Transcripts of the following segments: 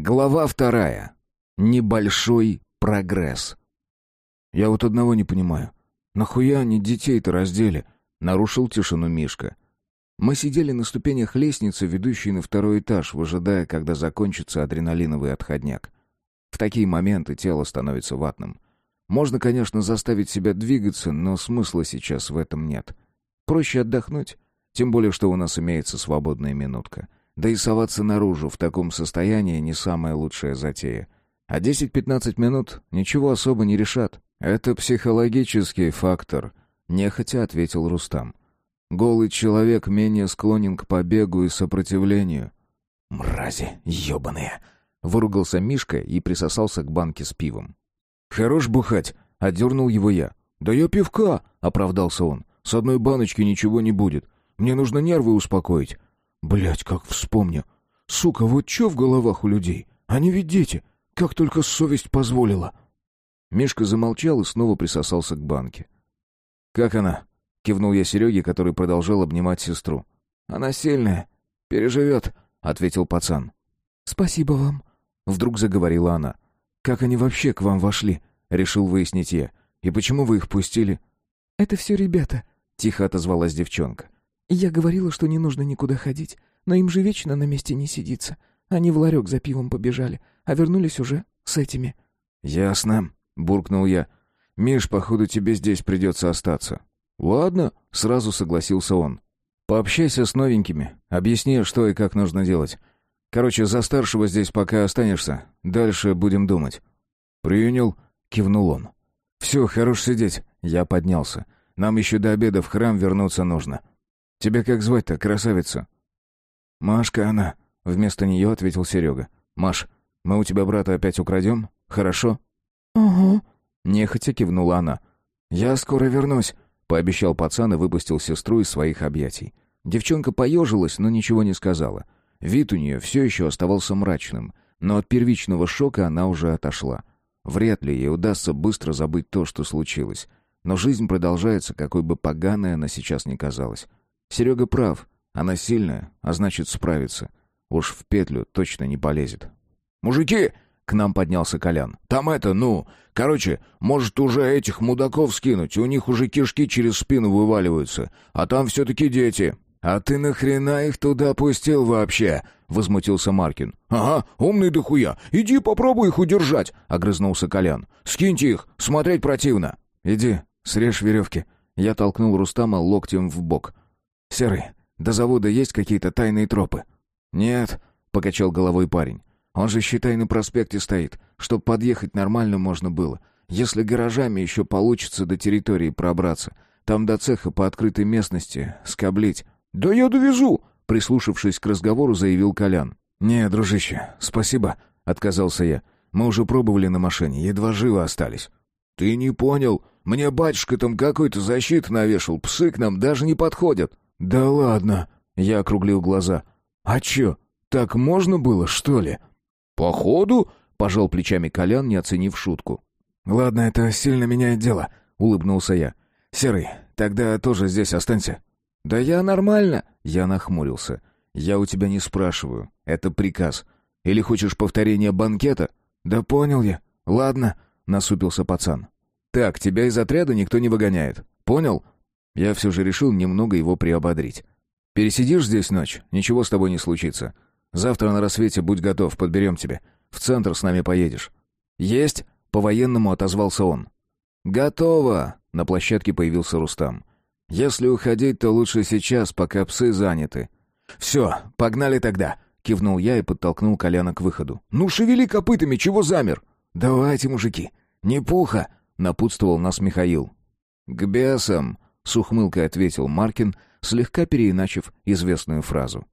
Глава вторая. Небольшой прогресс. «Я вот одного не понимаю. Нахуя они детей-то раздели?» — нарушил тишину Мишка. Мы сидели на ступенях лестницы, ведущей на второй этаж, выжидая, когда закончится адреналиновый отходняк. В такие моменты тело становится ватным. Можно, конечно, заставить себя двигаться, но смысла сейчас в этом нет. Проще отдохнуть, тем более, что у нас имеется свободная минутка. Да и соваться наружу в таком состоянии не самая лучшая затея. А 10-15 минут ничего особо не решат. Это психологический фактор, нехотя ответил Рустам. Голый человек менее склонен к побегу и сопротивлению. Мрази ёбаные, выругался Мишка и присосался к банке с пивом. Хорош бухать, отдернул его я. Да я пивка, оправдался он. С одной баночки ничего не будет. Мне нужно нервы успокоить. Блять, как вспомню. Сука, вот чё в головах у людей? Они ведь дети. Как только совесть позволила. Мишка замолчал и снова присосался к банке. «Как она?» — кивнул я Сереге, который продолжал обнимать сестру. «Она сильная. Переживет», — ответил пацан. «Спасибо вам», — вдруг заговорила она. «Как они вообще к вам вошли?» — решил выяснить я. «И почему вы их пустили?» «Это все ребята», — тихо отозвалась девчонка. Я говорила, что не нужно никуда ходить, но им же вечно на месте не сидится. Они в ларек за пивом побежали, а вернулись уже с этими». «Ясно», — буркнул я. «Миш, походу, тебе здесь придется остаться». «Ладно», — сразу согласился он. «Пообщайся с новенькими, объясни, что и как нужно делать. Короче, за старшего здесь пока останешься, дальше будем думать». «Принял», — кивнул он. «Все, хорош сидеть». Я поднялся. «Нам еще до обеда в храм вернуться нужно». Тебя как звать-то, красавица?» «Машка она», — вместо нее ответил Серега. «Маш, мы у тебя брата опять украдем? Хорошо?» «Угу», — нехотя кивнула она. «Я скоро вернусь», — пообещал пацан и выпустил сестру из своих объятий. Девчонка поежилась, но ничего не сказала. Вид у нее все еще оставался мрачным, но от первичного шока она уже отошла. Вряд ли ей удастся быстро забыть то, что случилось. Но жизнь продолжается, какой бы поганой она сейчас ни казалась. Серега прав. Она сильная, а значит справится. Уж в петлю точно не полезет. «Мужики!» — к нам поднялся Колян. «Там это, ну... Короче, может, уже этих мудаков скинуть? У них уже кишки через спину вываливаются. А там все-таки дети». «А ты нахрена их туда пустил вообще?» — возмутился Маркин. «Ага, умный дохуя. Иди попробуй их удержать!» — огрызнулся Колян. «Скиньте их, смотреть противно!» «Иди, срежь веревки». Я толкнул Рустама локтем в бок. «Серый, до завода есть какие-то тайные тропы?» «Нет», — покачал головой парень. «Он же, считай, на проспекте стоит. Чтоб подъехать нормально можно было. Если гаражами еще получится до территории пробраться. Там до цеха по открытой местности скоблить». «Да я довезу!» — прислушавшись к разговору, заявил Колян. «Не, дружище, спасибо», — отказался я. «Мы уже пробовали на машине, едва живы остались». «Ты не понял. Мне батюшка там какой-то защит навешал. Псы к нам даже не подходят». «Да ладно!» — я округлил глаза. «А чё, так можно было, что ли?» «Походу...» — пожал плечами Колян, не оценив шутку. «Ладно, это сильно меняет дело», — улыбнулся я. «Серый, тогда тоже здесь останься». «Да я нормально», — я нахмурился. «Я у тебя не спрашиваю. Это приказ. Или хочешь повторение банкета?» «Да понял я. Ладно», — насупился пацан. «Так, тебя из отряда никто не выгоняет. Понял?» Я все же решил немного его приободрить. «Пересидишь здесь ночь, ничего с тобой не случится. Завтра на рассвете будь готов, подберем тебя. В центр с нами поедешь». «Есть!» — по-военному отозвался он. «Готово!» — на площадке появился Рустам. «Если уходить, то лучше сейчас, пока псы заняты». «Все, погнали тогда!» — кивнул я и подтолкнул Коляна к выходу. «Ну, шевели копытами, чего замер?» «Давайте, мужики, не пуха!» — напутствовал нас Михаил. «К бесам!» С ухмылкой ответил Маркин, слегка переиначив известную фразу.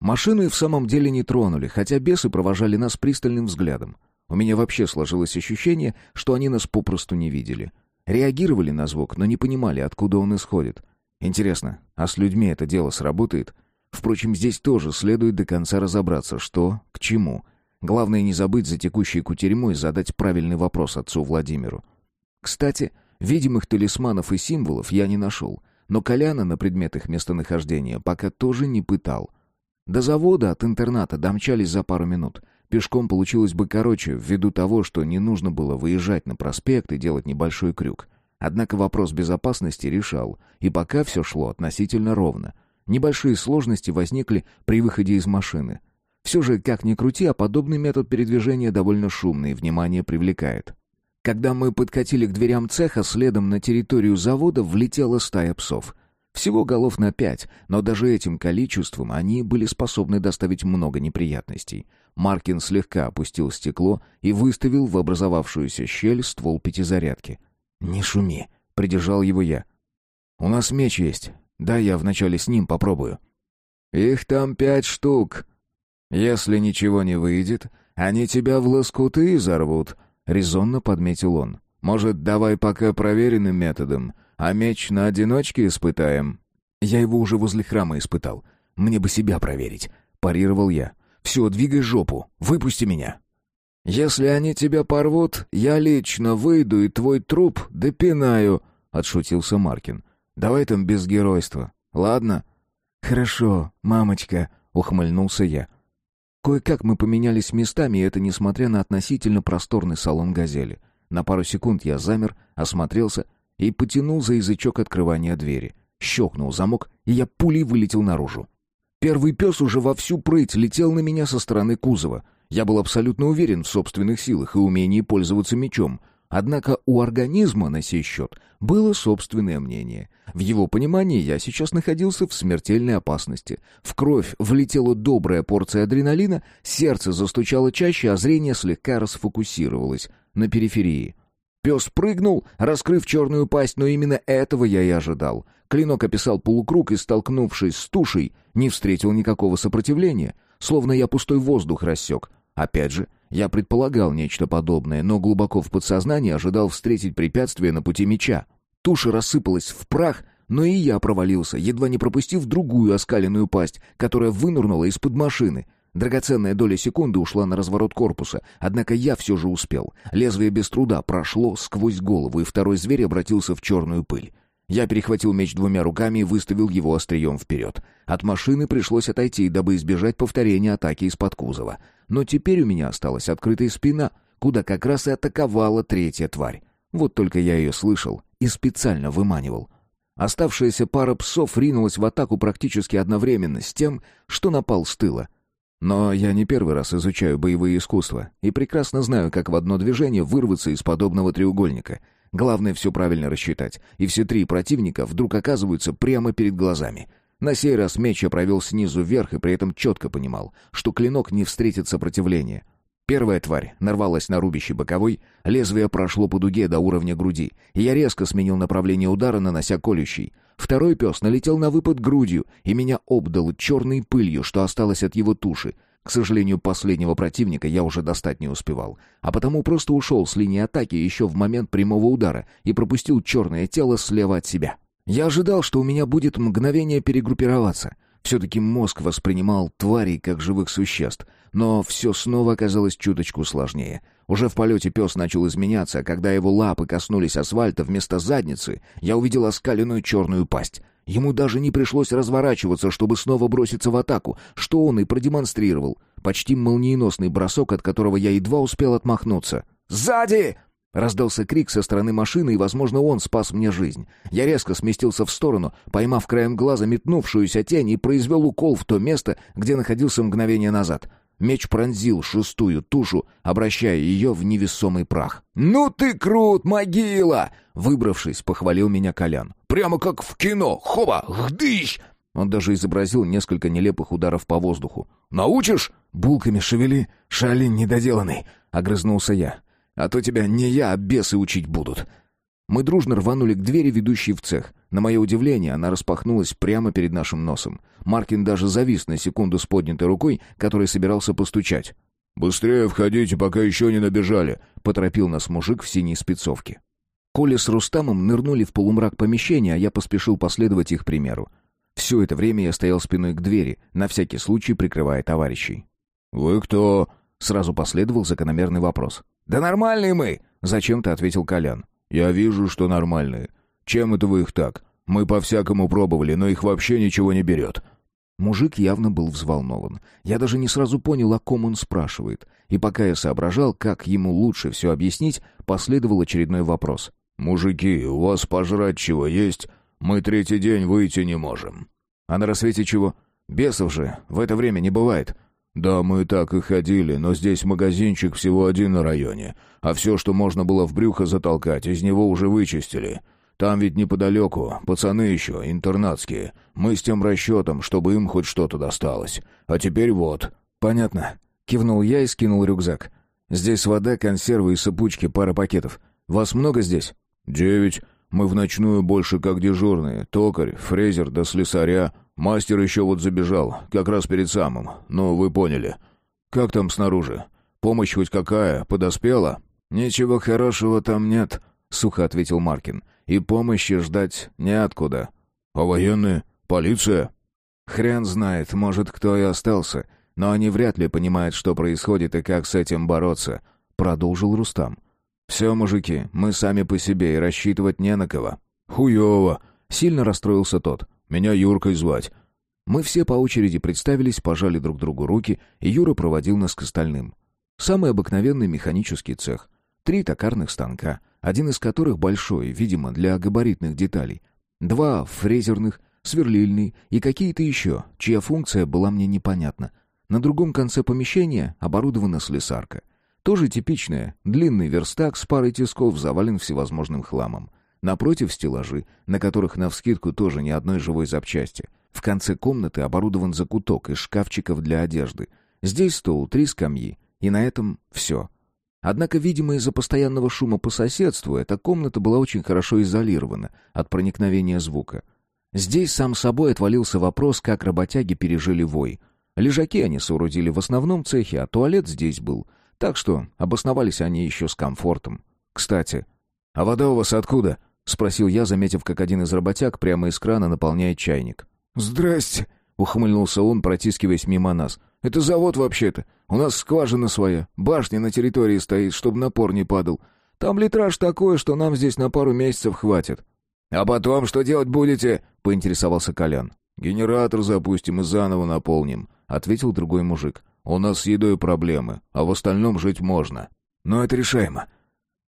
Машины в самом деле не тронули, хотя бесы провожали нас пристальным взглядом. У меня вообще сложилось ощущение, что они нас попросту не видели. Реагировали на звук, но не понимали, откуда он исходит. Интересно, а с людьми это дело сработает? Впрочем, здесь тоже следует до конца разобраться, что, к чему. Главное не забыть за текущей кутерьмой задать правильный вопрос отцу Владимиру. Кстати, Видимых талисманов и символов я не нашел, но Коляна на предмет их местонахождения пока тоже не пытал. До завода от интерната домчались за пару минут. Пешком получилось бы короче, ввиду того, что не нужно было выезжать на проспект и делать небольшой крюк. Однако вопрос безопасности решал, и пока все шло относительно ровно. Небольшие сложности возникли при выходе из машины. Все же, как ни крути, а подобный метод передвижения довольно шумный и внимание привлекает. Когда мы подкатили к дверям цеха, следом на территорию завода влетела стая псов. Всего голов на пять, но даже этим количеством они были способны доставить много неприятностей. Маркин слегка опустил стекло и выставил в образовавшуюся щель ствол пятизарядки. «Не шуми», — придержал его я. «У нас меч есть. Да, я вначале с ним попробую». «Их там пять штук. Если ничего не выйдет, они тебя в лоскуты изорвут», — резонно подметил он. «Может, давай пока проверенным методом, а меч на одиночке испытаем?» «Я его уже возле храма испытал. Мне бы себя проверить», — парировал я. «Все, двигай жопу, выпусти меня». «Если они тебя порвут, я лично выйду и твой труп допинаю», — отшутился Маркин. «Давай там без геройства, ладно?» «Хорошо, мамочка», — ухмыльнулся я. Кое-как мы поменялись местами, и это несмотря на относительно просторный салон «Газели». На пару секунд я замер, осмотрелся и потянул за язычок открывания двери. Щелкнул замок, и я пулей вылетел наружу. Первый пес уже во всю прыть летел на меня со стороны кузова — я был абсолютно уверен в собственных силах и умении пользоваться мечом. Однако у организма на сей счет было собственное мнение. В его понимании я сейчас находился в смертельной опасности. В кровь влетела добрая порция адреналина, сердце застучало чаще, а зрение слегка расфокусировалось на периферии. Пес прыгнул, раскрыв черную пасть, но именно этого я и ожидал. Клинок описал полукруг и, столкнувшись с тушей, не встретил никакого сопротивления, словно я пустой воздух рассек. Опять же, я предполагал нечто подобное, но глубоко в подсознании ожидал встретить препятствие на пути меча. Туша рассыпалась в прах, но и я провалился, едва не пропустив другую оскаленную пасть, которая вынурнула из-под машины. Драгоценная доля секунды ушла на разворот корпуса, однако я все же успел. Лезвие без труда прошло сквозь голову, и второй зверь обратился в черную пыль. Я перехватил меч двумя руками и выставил его острием вперед. От машины пришлось отойти, дабы избежать повторения атаки из-под кузова. Но теперь у меня осталась открытая спина, куда как раз и атаковала третья тварь. Вот только я ее слышал и специально выманивал. Оставшаяся пара псов ринулась в атаку практически одновременно с тем, что напал с тыла. Но я не первый раз изучаю боевые искусства и прекрасно знаю, как в одно движение вырваться из подобного треугольника — Главное все правильно рассчитать, и все три противника вдруг оказываются прямо перед глазами. На сей раз меч я провел снизу вверх и при этом четко понимал, что клинок не встретит сопротивления. Первая тварь нарвалась на рубящий боковой, лезвие прошло по дуге до уровня груди, и я резко сменил направление удара, нанося колющий. Второй пес налетел на выпад грудью, и меня обдал черной пылью, что осталось от его туши, к сожалению, последнего противника я уже достать не успевал, а потому просто ушел с линии атаки еще в момент прямого удара и пропустил черное тело слева от себя. Я ожидал, что у меня будет мгновение перегруппироваться. Все-таки мозг воспринимал тварей как живых существ, но все снова оказалось чуточку сложнее. Уже в полете пес начал изменяться, а когда его лапы коснулись асфальта вместо задницы, я увидел оскаленную черную пасть — Ему даже не пришлось разворачиваться, чтобы снова броситься в атаку, что он и продемонстрировал. Почти молниеносный бросок, от которого я едва успел отмахнуться. «Сзади!» Раздался крик со стороны машины, и, возможно, он спас мне жизнь. Я резко сместился в сторону, поймав краем глаза метнувшуюся тень и произвел укол в то место, где находился мгновение назад. Меч пронзил шестую тушу, обращая ее в невесомый прах. «Ну ты крут, могила!» Выбравшись, похвалил меня Колян. «Прямо как в кино! Хоба! Гдыщ!» Он даже изобразил несколько нелепых ударов по воздуху. «Научишь?» «Булками шевели, шалин недоделанный!» — огрызнулся я. «А то тебя не я, а бесы учить будут!» Мы дружно рванули к двери, ведущей в цех. На мое удивление, она распахнулась прямо перед нашим носом. Маркин даже завис на секунду с поднятой рукой, который собирался постучать. «Быстрее входите, пока еще не набежали», — поторопил нас мужик в синей спецовке. Коля с Рустамом нырнули в полумрак помещения, а я поспешил последовать их примеру. Все это время я стоял спиной к двери, на всякий случай прикрывая товарищей. «Вы кто?» — сразу последовал закономерный вопрос. «Да нормальные мы!» — зачем-то ответил Колян. «Я вижу, что нормальные. Чем это вы их так? Мы по-всякому пробовали, но их вообще ничего не берет». Мужик явно был взволнован. Я даже не сразу понял, о ком он спрашивает. И пока я соображал, как ему лучше все объяснить, последовал очередной вопрос. «Мужики, у вас пожрать чего есть? Мы третий день выйти не можем». «А на рассвете чего? Бесов же в это время не бывает». «Да, мы так и ходили, но здесь магазинчик всего один на районе, а все, что можно было в брюхо затолкать, из него уже вычистили. Там ведь неподалеку, пацаны еще, интернатские. Мы с тем расчетом, чтобы им хоть что-то досталось. А теперь вот». «Понятно». Кивнул я и скинул рюкзак. «Здесь вода, консервы и сыпучки, пара пакетов. Вас много здесь?» «Девять. Мы в ночную больше как дежурные. Токарь, фрезер до да слесаря. Мастер еще вот забежал, как раз перед самым. Ну, вы поняли. Как там снаружи? Помощь хоть какая? Подоспела?» «Ничего хорошего там нет», — сухо ответил Маркин и помощи ждать неоткуда. А военные? Полиция? Хрен знает, может, кто и остался, но они вряд ли понимают, что происходит и как с этим бороться, продолжил Рустам. Все, мужики, мы сами по себе и рассчитывать не на кого. Хуёво, сильно расстроился тот. Меня Юркой звать. Мы все по очереди представились, пожали друг другу руки, и Юра проводил нас к остальным. Самый обыкновенный механический цех. Три токарных станка, один из которых большой, видимо, для габаритных деталей. Два фрезерных, сверлильный и какие-то еще, чья функция была мне непонятна. На другом конце помещения оборудована слесарка. Тоже типичная, длинный верстак с парой тисков завален всевозможным хламом. Напротив стеллажи, на которых навскидку тоже ни одной живой запчасти. В конце комнаты оборудован закуток из шкафчиков для одежды. Здесь стол, три скамьи. И на этом все. Однако, видимо, из-за постоянного шума по соседству, эта комната была очень хорошо изолирована от проникновения звука. Здесь сам собой отвалился вопрос, как работяги пережили вой. Лежаки они соорудили в основном цехе, а туалет здесь был. Так что обосновались они еще с комфортом. Кстати, «А вода у вас откуда?» — спросил я, заметив, как один из работяг прямо из крана наполняет чайник. «Здрасте!» — ухмыльнулся он, протискиваясь мимо нас. «Это завод вообще-то. У нас скважина своя. Башня на территории стоит, чтобы напор не падал. Там литраж такой, что нам здесь на пару месяцев хватит». «А потом что делать будете?» — поинтересовался Колян. «Генератор запустим и заново наполним», — ответил другой мужик. «У нас с едой проблемы, а в остальном жить можно». «Но это решаемо.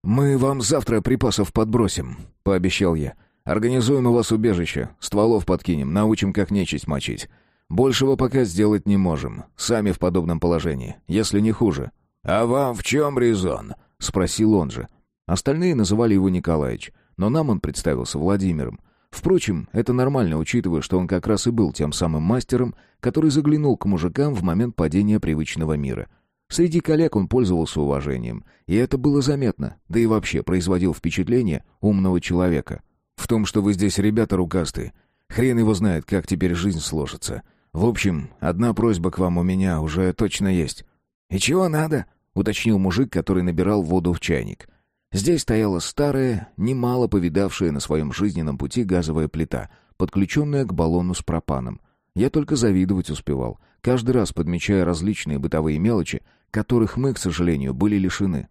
Мы вам завтра припасов подбросим», — пообещал я. «Организуем у вас убежище, стволов подкинем, научим, как нечисть мочить. Большего пока сделать не можем. Сами в подобном положении, если не хуже. А вам в чем резон? спросил он же. Остальные называли его Николаевич, но нам он представился Владимиром. Впрочем, это нормально, учитывая, что он как раз и был тем самым мастером, который заглянул к мужикам в момент падения привычного мира. Среди коллег он пользовался уважением, и это было заметно, да и вообще производил впечатление умного человека. В том, что вы здесь ребята рукастые, хрен его знает, как теперь жизнь сложится. В общем, одна просьба к вам у меня уже точно есть. И чего надо? уточнил мужик, который набирал воду в чайник. Здесь стояла старая, немало повидавшая на своем жизненном пути газовая плита, подключенная к баллону с пропаном. Я только завидовать успевал, каждый раз подмечая различные бытовые мелочи, которых мы, к сожалению, были лишены.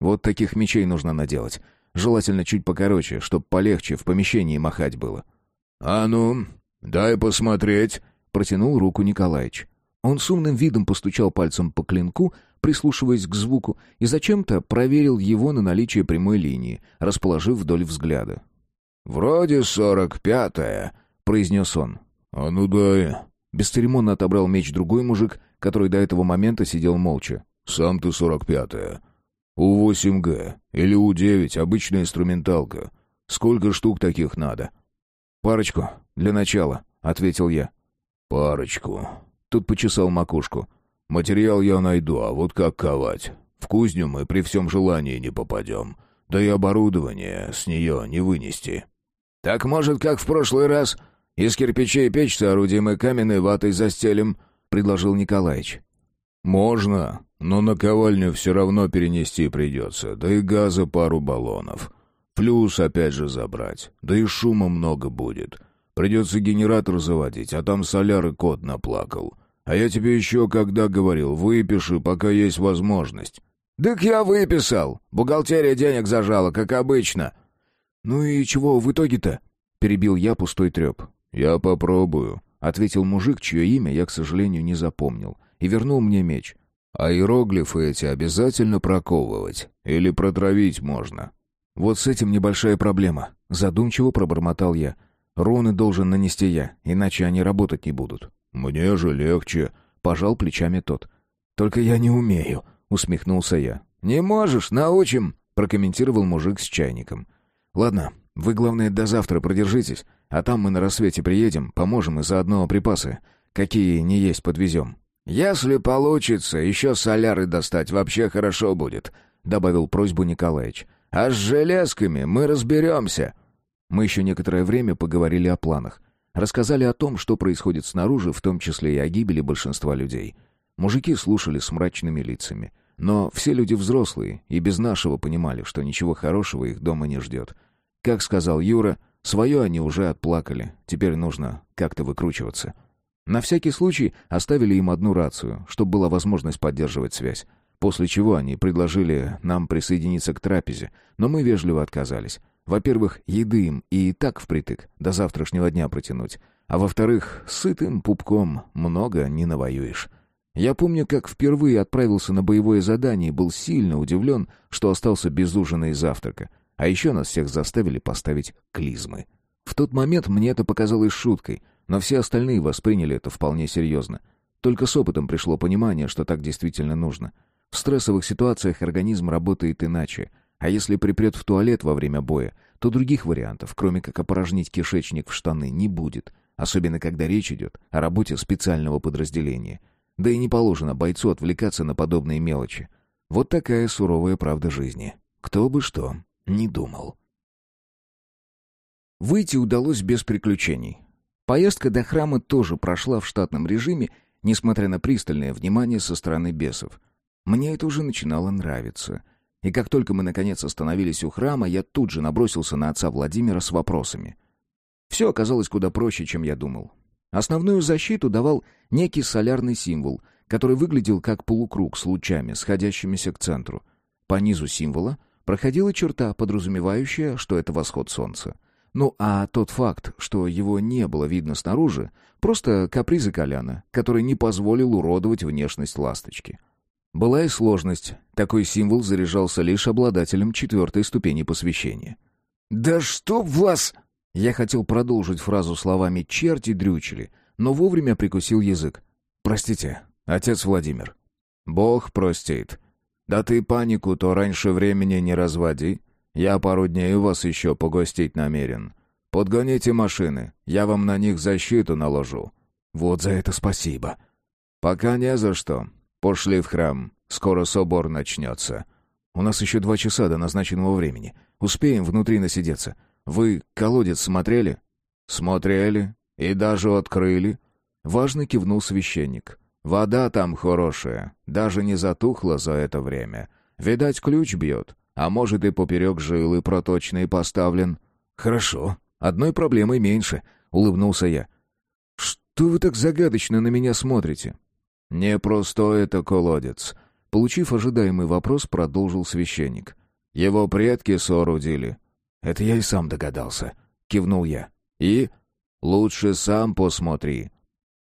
Вот таких мечей нужно наделать. Желательно чуть покороче, чтоб полегче в помещении махать было. «А ну, дай посмотреть», протянул руку Николаевич. Он с умным видом постучал пальцем по клинку, прислушиваясь к звуку, и зачем-то проверил его на наличие прямой линии, расположив вдоль взгляда. «Вроде сорок пятая», — произнес он. «А ну дай». Бесцеремонно отобрал меч другой мужик, который до этого момента сидел молча. «Сам ты сорок пятая. У-8Г или У-9, обычная инструменталка. Сколько штук таких надо?» «Парочку, для начала», — ответил я. «Парочку». Тут почесал макушку. «Материал я найду, а вот как ковать? В кузню мы при всем желании не попадем. Да и оборудование с нее не вынести». «Так, может, как в прошлый раз, из кирпичей печь соорудим и каменной ватой застелим?» — предложил Николаевич. «Можно, но на ковальню все равно перенести придется, да и газа пару баллонов. Плюс опять же забрать, да и шума много будет. Придется генератор заводить, а там соляры кот наплакал. А я тебе еще когда говорил, выпиши, пока есть возможность». «Так я выписал. Бухгалтерия денег зажала, как обычно». «Ну и чего в итоге-то?» — перебил я пустой треп. «Я попробую. — ответил мужик, чье имя я, к сожалению, не запомнил, и вернул мне меч. «А иероглифы эти обязательно проковывать? Или протравить можно?» «Вот с этим небольшая проблема», — задумчиво пробормотал я. «Руны должен нанести я, иначе они работать не будут». «Мне же легче», — пожал плечами тот. «Только я не умею», — усмехнулся я. «Не можешь, научим», — прокомментировал мужик с чайником. «Ладно, вы, главное, до завтра продержитесь, а там мы на рассвете приедем, поможем и заодно припасы, какие не есть, подвезем». «Если получится, еще соляры достать вообще хорошо будет», — добавил просьбу Николаевич. «А с железками мы разберемся». Мы еще некоторое время поговорили о планах. Рассказали о том, что происходит снаружи, в том числе и о гибели большинства людей. Мужики слушали с мрачными лицами. Но все люди взрослые и без нашего понимали, что ничего хорошего их дома не ждет. Как сказал Юра, свое они уже отплакали, теперь нужно как-то выкручиваться. На всякий случай оставили им одну рацию, чтобы была возможность поддерживать связь. После чего они предложили нам присоединиться к трапезе, но мы вежливо отказались. Во-первых, еды им и так впритык, до завтрашнего дня протянуть. А во-вторых, сытым пупком много не навоюешь. Я помню, как впервые отправился на боевое задание и был сильно удивлен, что остался без ужина и завтрака. А еще нас всех заставили поставить клизмы. В тот момент мне это показалось шуткой — но все остальные восприняли это вполне серьезно. Только с опытом пришло понимание, что так действительно нужно. В стрессовых ситуациях организм работает иначе. А если припрет в туалет во время боя, то других вариантов, кроме как опорожнить кишечник в штаны, не будет. Особенно, когда речь идет о работе специального подразделения. Да и не положено бойцу отвлекаться на подобные мелочи. Вот такая суровая правда жизни. Кто бы что не думал. Выйти удалось без приключений. Поездка до храма тоже прошла в штатном режиме, несмотря на пристальное внимание со стороны бесов. Мне это уже начинало нравиться. И как только мы наконец остановились у храма, я тут же набросился на отца Владимира с вопросами. Все оказалось куда проще, чем я думал. Основную защиту давал некий солярный символ, который выглядел как полукруг с лучами, сходящимися к центру. По низу символа проходила черта, подразумевающая, что это восход солнца. Ну а тот факт, что его не было видно снаружи, просто капризы Коляна, который не позволил уродовать внешность ласточки. Была и сложность. Такой символ заряжался лишь обладателем четвертой ступени посвящения. «Да что вас...» Я хотел продолжить фразу словами «черти дрючили», но вовремя прикусил язык. «Простите, отец Владимир». «Бог простит. Да ты панику то раньше времени не разводи. Я пару дней у вас еще погостить намерен. Подгоните машины, я вам на них защиту наложу». «Вот за это спасибо». «Пока не за что. Пошли в храм. Скоро собор начнется». «У нас еще два часа до назначенного времени. Успеем внутри насидеться. Вы колодец смотрели?» «Смотрели. И даже открыли». Важно кивнул священник. «Вода там хорошая. Даже не затухла за это время. Видать, ключ бьет. А может, и поперек жилы проточный поставлен. Хорошо. Одной проблемой меньше, улыбнулся я. Что вы так загадочно на меня смотрите? Не просто это колодец. Получив ожидаемый вопрос, продолжил священник. Его предки соорудили. Это я и сам догадался, кивнул я. И лучше сам посмотри.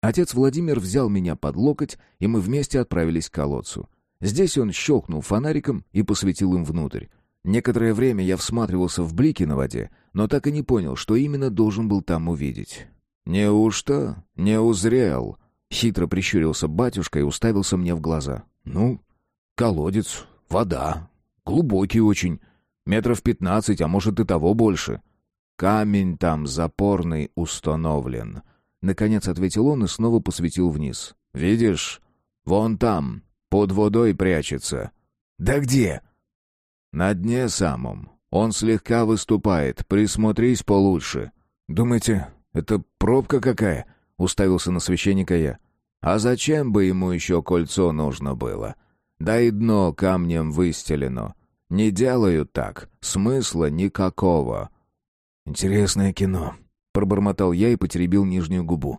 Отец Владимир взял меня под локоть, и мы вместе отправились к колодцу. Здесь он щелкнул фонариком и посветил им внутрь. Некоторое время я всматривался в блики на воде, но так и не понял, что именно должен был там увидеть. «Неужто не узрел?» Хитро прищурился батюшка и уставился мне в глаза. «Ну, колодец, вода, глубокий очень, метров пятнадцать, а может и того больше. Камень там запорный установлен». Наконец ответил он и снова посветил вниз. «Видишь? Вон там, под водой прячется. Да где? На дне самом. Он слегка выступает. Присмотрись получше. Думаете, это пробка какая? Уставился на священника я. А зачем бы ему еще кольцо нужно было? Да и дно камнем выстелено. Не делают так. Смысла никакого. Интересное кино. Пробормотал я и потеребил нижнюю губу.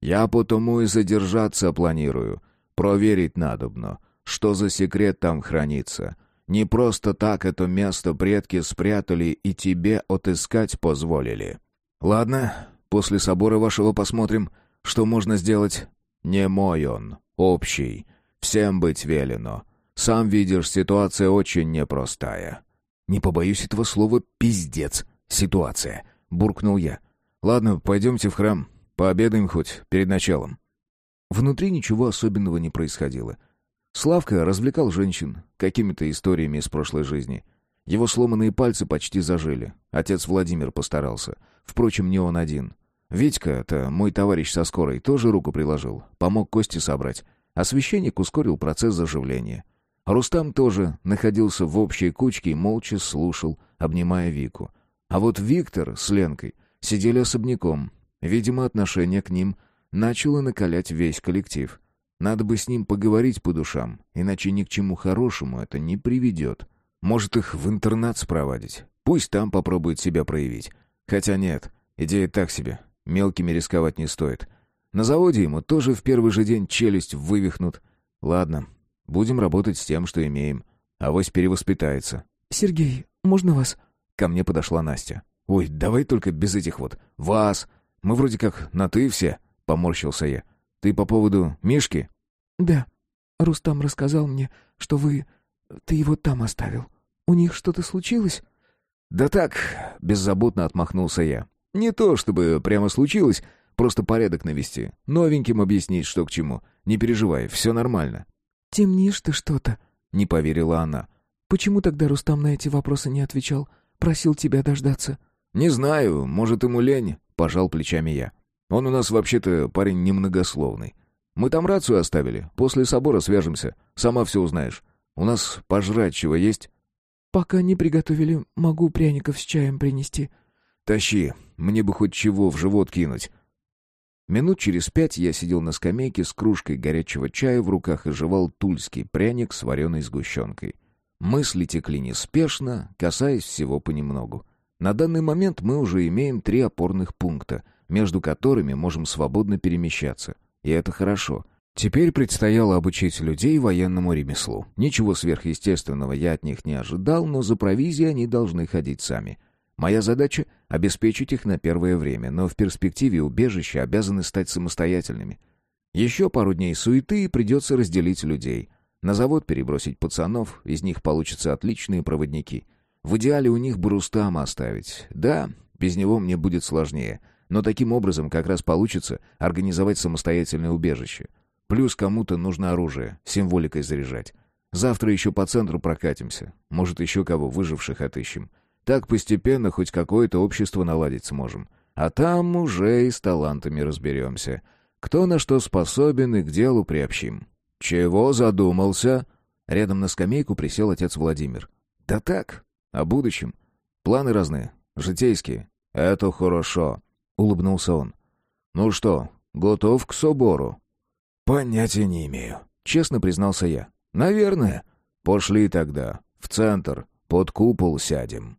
Я потому и задержаться планирую. Проверить надобно, что за секрет там хранится. Не просто так это место предки спрятали и тебе отыскать позволили. Ладно, после собора вашего посмотрим. Что можно сделать? Не мой он, общий. Всем быть велено. Сам видишь, ситуация очень непростая. Не побоюсь этого слова «пиздец». Ситуация. Буркнул я. Ладно, пойдемте в храм. Пообедаем хоть перед началом. Внутри ничего особенного не происходило. Славка развлекал женщин какими-то историями из прошлой жизни. Его сломанные пальцы почти зажили. Отец Владимир постарался. Впрочем, не он один. Витька, это мой товарищ со скорой, тоже руку приложил. Помог кости собрать. А священник ускорил процесс заживления. Рустам тоже находился в общей кучке и молча слушал, обнимая Вику. А вот Виктор с Ленкой сидели особняком. Видимо, отношение к ним начало накалять весь коллектив. Надо бы с ним поговорить по душам, иначе ни к чему хорошему это не приведет. Может, их в интернат спровадить. Пусть там попробует себя проявить. Хотя нет, идея так себе. Мелкими рисковать не стоит. На заводе ему тоже в первый же день челюсть вывихнут. Ладно, будем работать с тем, что имеем. Авось перевоспитается. «Сергей, можно вас?» Ко мне подошла Настя. «Ой, давай только без этих вот. Вас. Мы вроде как на «ты» все», — поморщился я. «Ты по поводу Мишки?» «Да. Рустам рассказал мне, что вы... Ты его там оставил. У них что-то случилось?» «Да так», — беззаботно отмахнулся я. «Не то, чтобы прямо случилось, просто порядок навести. Новеньким объяснить, что к чему. Не переживай, все нормально». «Темнишь ты что-то», — не поверила она. «Почему тогда Рустам на эти вопросы не отвечал? Просил тебя дождаться?» «Не знаю, может, ему лень», — пожал плечами я. «Он у нас вообще-то парень немногословный. Мы там рацию оставили, после собора свяжемся, сама все узнаешь. У нас пожрать чего есть?» «Пока не приготовили, могу пряников с чаем принести». «Тащи, мне бы хоть чего в живот кинуть». Минут через пять я сидел на скамейке с кружкой горячего чая в руках и жевал тульский пряник с вареной сгущенкой. Мысли текли неспешно, касаясь всего понемногу. На данный момент мы уже имеем три опорных пункта, между которыми можем свободно перемещаться. И это хорошо. Теперь предстояло обучить людей военному ремеслу. Ничего сверхъестественного я от них не ожидал, но за провизией они должны ходить сами. Моя задача — обеспечить их на первое время, но в перспективе убежища обязаны стать самостоятельными. Еще пару дней суеты и придется разделить людей. На завод перебросить пацанов, из них получатся отличные проводники. В идеале у них бы Рустама оставить. Да, без него мне будет сложнее, но таким образом как раз получится организовать самостоятельное убежище — Плюс кому-то нужно оружие, символикой заряжать. Завтра еще по центру прокатимся. Может, еще кого выживших отыщем. Так постепенно хоть какое-то общество наладить сможем. А там уже и с талантами разберемся. Кто на что способен и к делу приобщим. «Чего задумался?» Рядом на скамейку присел отец Владимир. «Да так, о будущем. Планы разные, житейские. Это хорошо», — улыбнулся он. «Ну что, готов к собору?» «Понятия не имею», — честно признался я. «Наверное. Пошли тогда. В центр. Под купол сядем».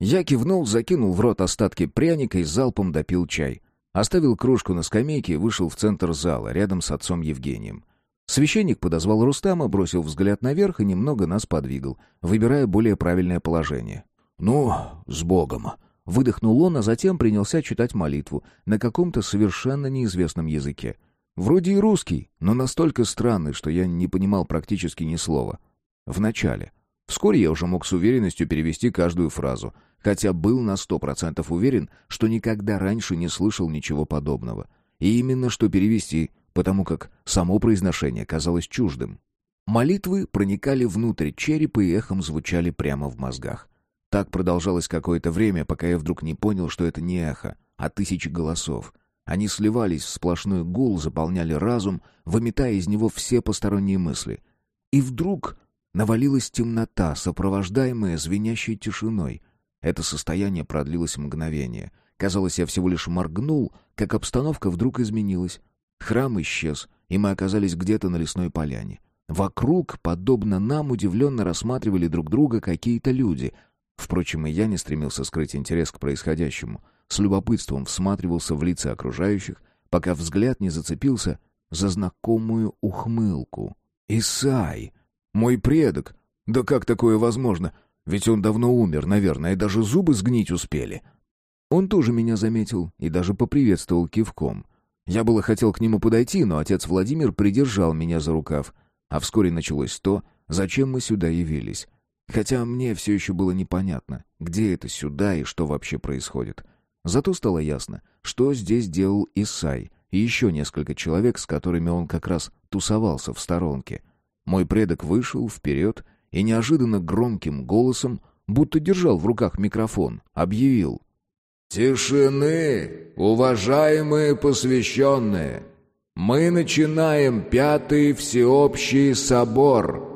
Я кивнул, закинул в рот остатки пряника и залпом допил чай. Оставил кружку на скамейке и вышел в центр зала, рядом с отцом Евгением. Священник подозвал Рустама, бросил взгляд наверх и немного нас подвигал, выбирая более правильное положение. «Ну, с Богом!» Выдохнул он, а затем принялся читать молитву на каком-то совершенно неизвестном языке. Вроде и русский, но настолько странный, что я не понимал практически ни слова. Вначале. Вскоре я уже мог с уверенностью перевести каждую фразу, хотя был на сто процентов уверен, что никогда раньше не слышал ничего подобного. И именно что перевести, потому как само произношение казалось чуждым. Молитвы проникали внутрь черепа и эхом звучали прямо в мозгах. Так продолжалось какое-то время, пока я вдруг не понял, что это не эхо, а тысячи голосов — они сливались в сплошной гул, заполняли разум, выметая из него все посторонние мысли. И вдруг навалилась темнота, сопровождаемая звенящей тишиной. Это состояние продлилось мгновение. Казалось, я всего лишь моргнул, как обстановка вдруг изменилась. Храм исчез, и мы оказались где-то на лесной поляне. Вокруг, подобно нам, удивленно рассматривали друг друга какие-то люди. Впрочем, и я не стремился скрыть интерес к происходящему — с любопытством всматривался в лица окружающих, пока взгляд не зацепился за знакомую ухмылку. «Исай! Мой предок! Да как такое возможно? Ведь он давно умер, наверное, и даже зубы сгнить успели». Он тоже меня заметил и даже поприветствовал кивком. Я было хотел к нему подойти, но отец Владимир придержал меня за рукав. А вскоре началось то, зачем мы сюда явились. Хотя мне все еще было непонятно, где это сюда и что вообще происходит. Зато стало ясно, что здесь делал Исай и еще несколько человек, с которыми он как раз тусовался в сторонке. Мой предок вышел вперед и неожиданно громким голосом, будто держал в руках микрофон, объявил «Тишины, уважаемые посвященные! Мы начинаем Пятый Всеобщий Собор!»